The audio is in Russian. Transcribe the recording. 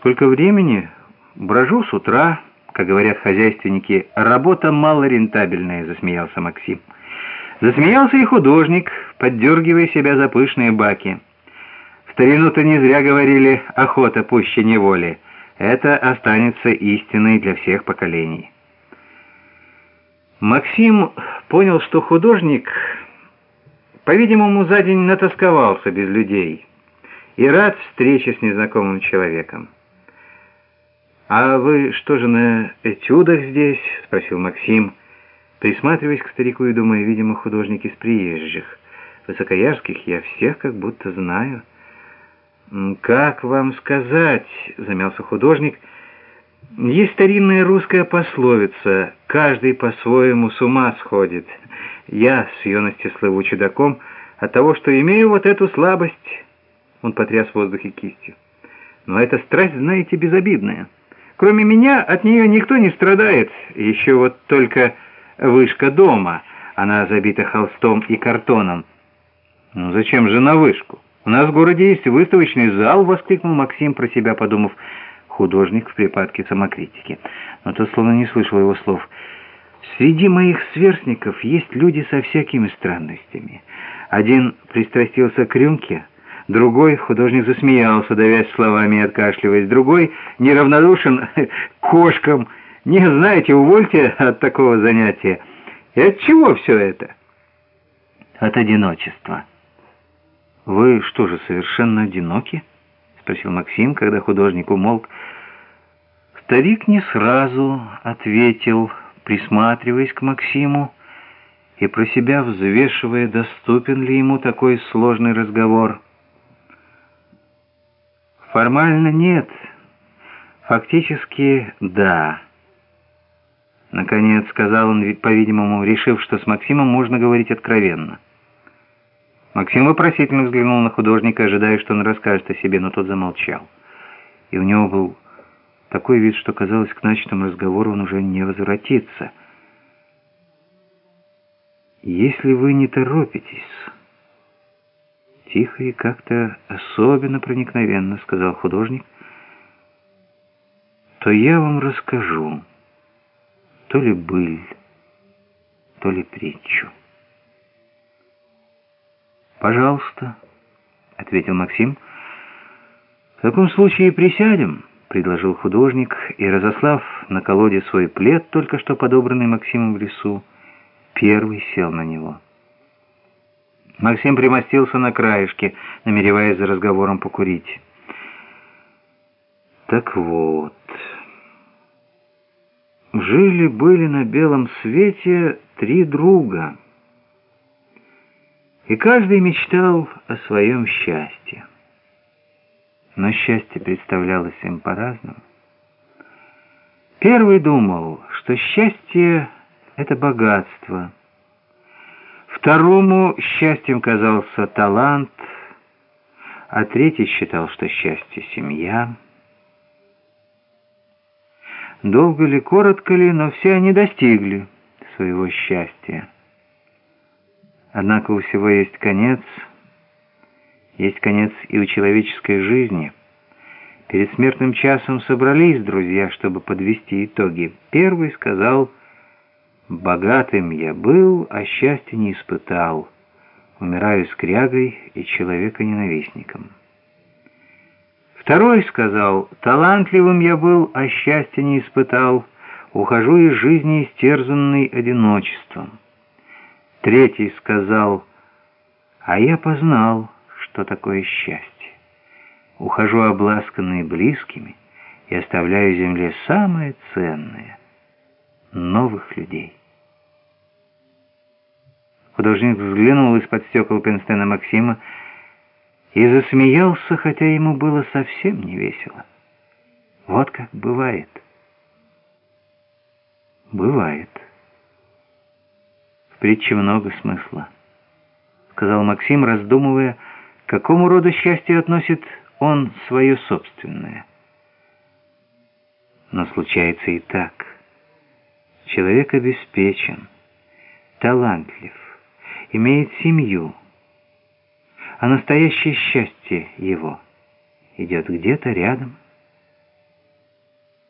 Сколько времени? Брожу с утра, как говорят хозяйственники, работа малорентабельная, засмеялся Максим. Засмеялся и художник, поддергивая себя за пышные баки. В старину-то не зря говорили «охота пуще неволи». Это останется истиной для всех поколений. Максим понял, что художник, по-видимому, за день натасковался без людей и рад встрече с незнакомым человеком. «А вы что же на этюдах здесь?» — спросил Максим, присматриваясь к старику и думая, видимо, художник из приезжих. «Высокоярских я всех как будто знаю». «Как вам сказать?» — замялся художник. «Есть старинная русская пословица «Каждый по-своему с ума сходит». Я с юности слыву чудаком от того, что имею вот эту слабость». Он потряс в воздухе кистью. «Но эта страсть, знаете, безобидная». Кроме меня от нее никто не страдает. Еще вот только вышка дома. Она забита холстом и картоном. Ну зачем же на вышку? У нас в городе есть выставочный зал, воскликнул Максим про себя, подумав, художник в припадке самокритики. Но тот словно не слышал его слов. Среди моих сверстников есть люди со всякими странностями. Один пристрастился к рюмке, Другой художник засмеялся, давясь словами и откашливаясь. Другой неравнодушен кошкам. Не знаете, увольте от такого занятия. И от чего все это? От одиночества. «Вы что же, совершенно одиноки?» — спросил Максим, когда художник умолк. Старик не сразу ответил, присматриваясь к Максиму и про себя взвешивая, доступен ли ему такой сложный разговор. Формально нет. Фактически да. Наконец сказал он, по-видимому, решив, что с Максимом можно говорить откровенно. Максим вопросительно взглянул на художника, ожидая, что он расскажет о себе, но тот замолчал. И у него был такой вид, что казалось, к начатому разговору он уже не возвратится. «Если вы не торопитесь...» Тихо и как-то особенно проникновенно, сказал художник, то я вам расскажу то ли быль, то ли притчу. «Пожалуйста», — ответил Максим. «В таком случае присядем», — предложил художник, и, разослав на колоде свой плед, только что подобранный Максимом в лесу, первый сел на него. Максим примостился на краешке, намереваясь за разговором покурить. Так вот, жили-были на белом свете три друга, и каждый мечтал о своем счастье. Но счастье представлялось им по-разному. Первый думал, что счастье — это богатство — Второму счастьем казался талант, а третий считал, что счастье — семья. Долго ли, коротко ли, но все они достигли своего счастья. Однако у всего есть конец, есть конец и у человеческой жизни. Перед смертным часом собрались друзья, чтобы подвести итоги. Первый сказал — Богатым я был, а счастья не испытал. Умираю скрягой и человека-ненавистником. Второй сказал, талантливым я был, а счастья не испытал. Ухожу из жизни истерзанной одиночеством. Третий сказал, а я познал, что такое счастье. Ухожу обласканный близкими и оставляю земле самое ценное — новых людей. Художник взглянул из-под стекол Пенстена Максима и засмеялся, хотя ему было совсем не весело. Вот как бывает. Бывает. В притче много смысла, сказал Максим, раздумывая, к какому роду счастье относит он свое собственное. Но случается и так. Человек обеспечен, талантлив, имеет семью, а настоящее счастье его идет где-то рядом –